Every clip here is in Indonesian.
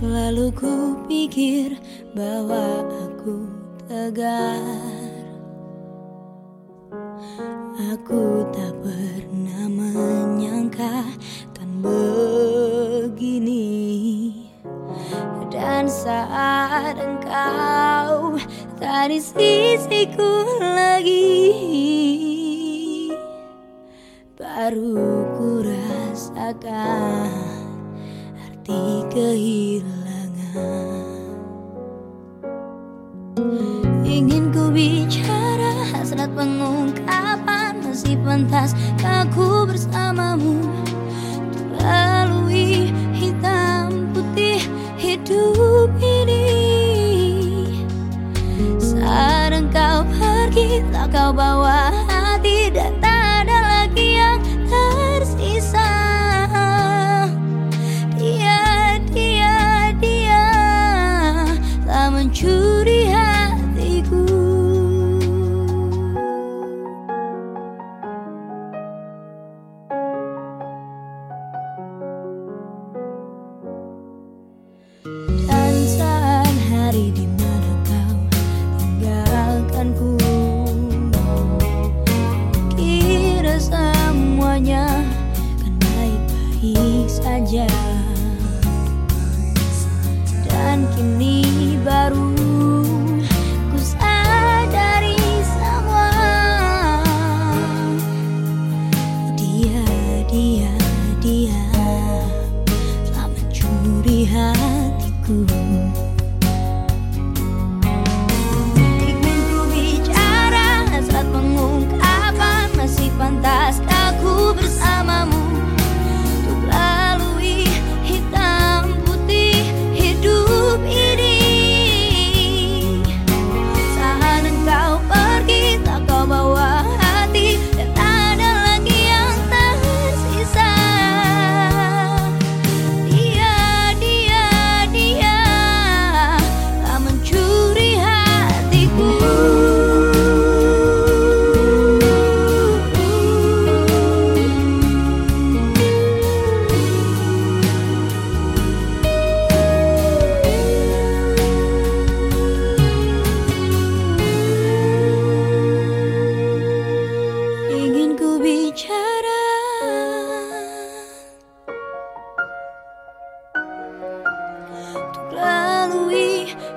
Selalu ku pikir bahwa aku tegar. Aku tak pernah menyangka kan begini. Dan saat engkau tak di sisiku lagi Baru ku rasakan arti kehilangan Ingin ku bicara hasrat pengungkapan Masih pantas aku bersamamu. Lalui hitam putih hidup ini. Saat engkau pergi tak kau bawa hati dan Dan saat hari di mana kau tinggalkanku Kira semuanya kan baik-baik saja. Dan kini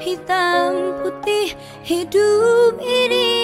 hitam putih hidup ini